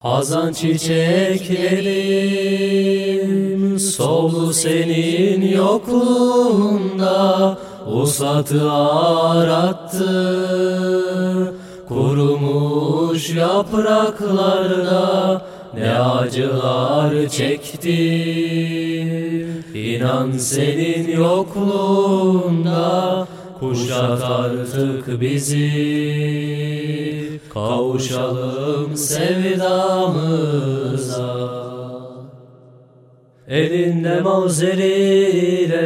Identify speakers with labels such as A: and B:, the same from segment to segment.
A: Hazan çiçeklerim soldu senin yokluğunda Usatı arattı kurumuş yapraklarda Ne acılar çekti. İnan senin yokluğunda Kuşat artık bizi Kavuşalım sevdamıza. Elinde mavzeriyle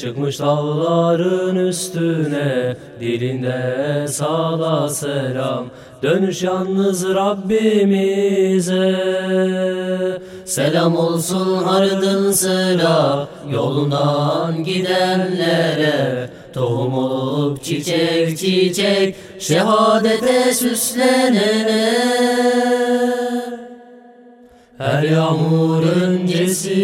A: çıkmış dağların üstüne Dilinde sağla selam dönüş yalnız Rabbimize. Selam olsun ardın sıra yolundan gidenlere Tohum olup çiçek çiçek şehadete süslenene her yağmur öncesi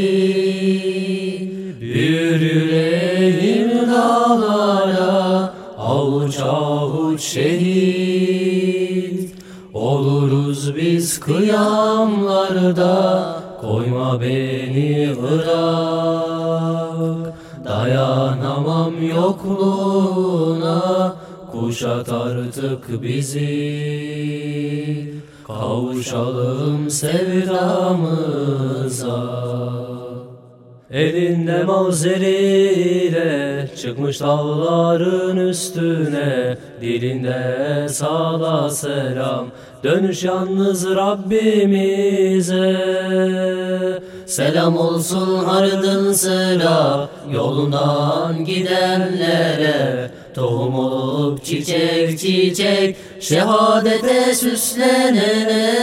A: Büyür yüreğim dağlara Avuç avuç şehit Oluruz biz kıyamlarda Koyma beni Irak. Dayanamam yokluğuna. Kuşat artık bizi. Kavuşalım sevdamıza Elinde mavzeriyle çıkmış dağların üstüne Dilinde sağla selam. Dönüş yalnız Rabbimize. Selam olsun ardın sıra yolundan gidenlere. Tohum olup çiçek çiçek şehadete süslenene